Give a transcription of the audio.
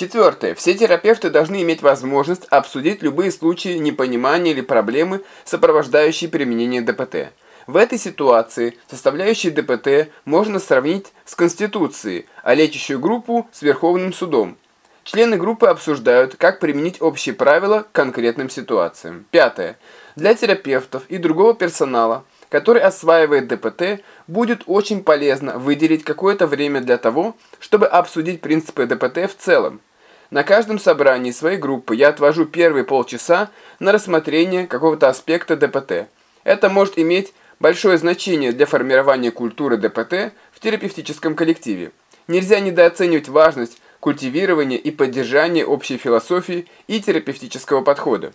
Четвертое. Все терапевты должны иметь возможность обсудить любые случаи непонимания или проблемы, сопровождающие применение ДПТ. В этой ситуации составляющие ДПТ можно сравнить с Конституцией, а лечащую группу с Верховным судом. Члены группы обсуждают, как применить общие правила к конкретным ситуациям. Пятое. Для терапевтов и другого персонала, который осваивает ДПТ, будет очень полезно выделить какое-то время для того, чтобы обсудить принципы ДПТ в целом. На каждом собрании своей группы я отвожу первые полчаса на рассмотрение какого-то аспекта ДПТ. Это может иметь большое значение для формирования культуры ДПТ в терапевтическом коллективе. Нельзя недооценивать важность культивирования и поддержания общей философии и терапевтического подхода.